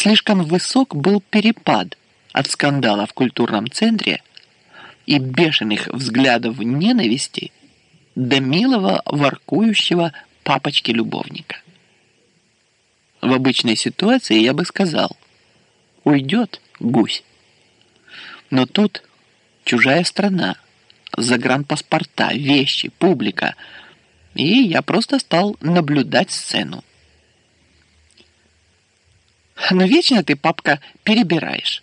Слишком высок был перепад от скандала в культурном центре и бешеных взглядов ненависти до милого воркующего папочки-любовника. В обычной ситуации я бы сказал, уйдет гусь. Но тут чужая страна, загранпаспорта, вещи, публика. И я просто стал наблюдать сцену. Но вечно ты, папка, перебираешь.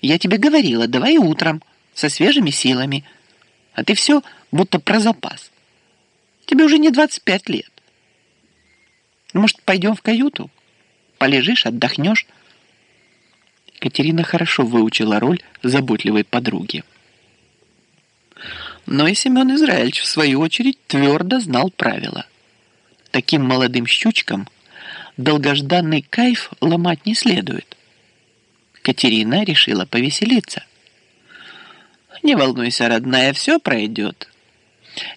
Я тебе говорила, давай утром, со свежими силами. А ты все будто про запас. Тебе уже не 25 лет. Может, пойдем в каюту? Полежишь, отдохнешь. Катерина хорошо выучила роль заботливой подруги. Но и Семен Израильевич, в свою очередь, твердо знал правила. Таким молодым щучкам долгожданный кайф ломать не следует. Катерина решила повеселиться. «Не волнуйся, родная, все пройдет.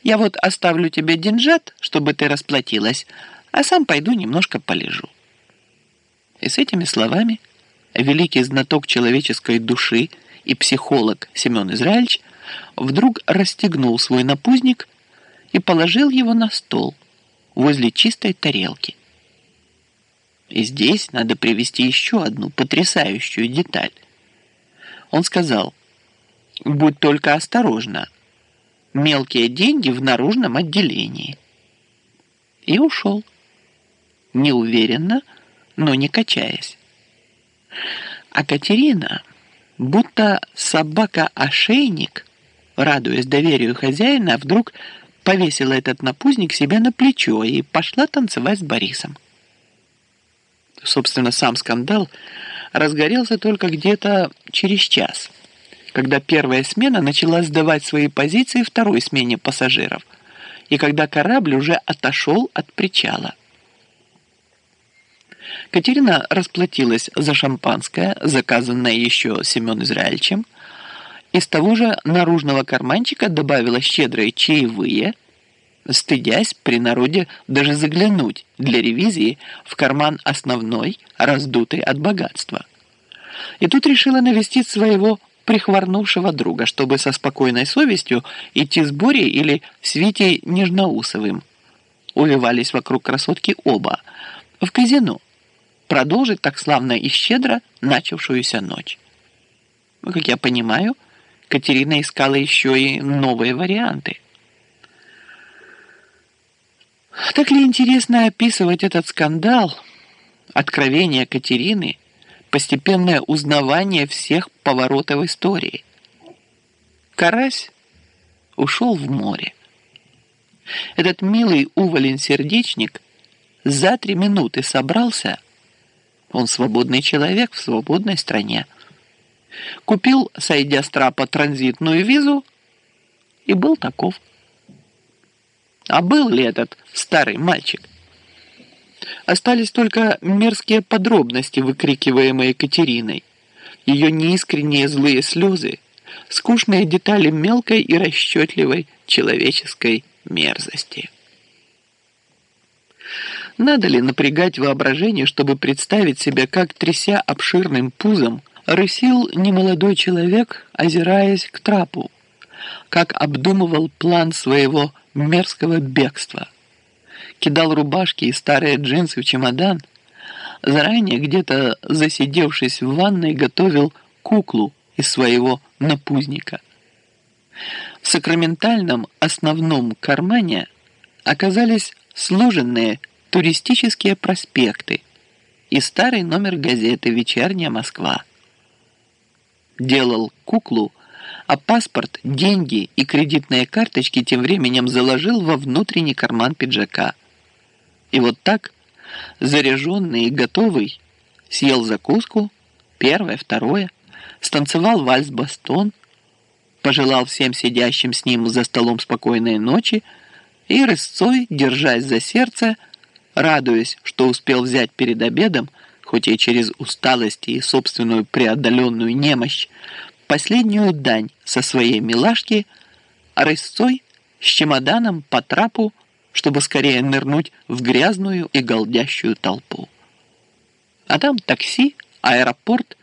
Я вот оставлю тебе деньжат, чтобы ты расплатилась, а сам пойду немножко полежу». И с этими словами великий знаток человеческой души и психолог Семен Израильевич вдруг расстегнул свой напузник и положил его на стол возле чистой тарелки. И здесь надо привести еще одну потрясающую деталь. Он сказал, будь только осторожна, мелкие деньги в наружном отделении. И ушел. Неуверенно, но не качаясь. А Катерина, будто собака-ошейник, радуясь доверию хозяина, вдруг повесила этот напузник себе на плечо и пошла танцевать с Борисом. Собственно, сам скандал разгорелся только где-то через час, когда первая смена начала сдавать свои позиции второй смене пассажиров и когда корабль уже отошел от причала. Катерина расплатилась за шампанское, заказанное еще Семен Израильевичем, из того же наружного карманчика добавила щедрые чаевые, стыдясь при народе даже заглянуть для ревизии в карман основной, раздутый от богатства. И тут решила навестить своего прихворнувшего друга, чтобы со спокойной совестью идти с Борей или с Витей Нежноусовым. Увивались вокруг красотки оба. В казино. Продолжить так славно и щедро начавшуюся ночь. Как я понимаю, Катерина искала еще и новые варианты. Так ли интересно описывать этот скандал, откровение Катерины, постепенное узнавание всех поворотов истории? Карась ушел в море. Этот милый уволень-сердечник за три минуты собрался, он свободный человек в свободной стране, Купил, сойдя с трапа, транзитную визу и был таков. А был ли этот старый мальчик? Остались только мерзкие подробности, выкрикиваемые Екатериной, ее неискренние злые слезы, скучные детали мелкой и расчетливой человеческой мерзости. Надо ли напрягать воображение, чтобы представить себя, как, тряся обширным пузом, Рысил немолодой человек, озираясь к трапу, как обдумывал план своего мерзкого бегства. Кидал рубашки и старые джинсы в чемодан, заранее где-то засидевшись в ванной, готовил куклу из своего напузника. В сакраментальном основном кармане оказались сложенные туристические проспекты и старый номер газеты «Вечерняя Москва» делал куклу, а паспорт, деньги и кредитные карточки тем временем заложил во внутренний карман пиджака. И вот так, заряженный и готовый, съел закуску, первое, второе, станцевал вальс-бастон, пожелал всем сидящим с ним за столом спокойной ночи и рысцой, держась за сердце, радуясь, что успел взять перед обедом, хоть и через усталость и собственную преодоленную немощь, последнюю дань со своей милашки, рысцой с чемоданом по трапу, чтобы скорее нырнуть в грязную и голдящую толпу. А там такси, аэропорт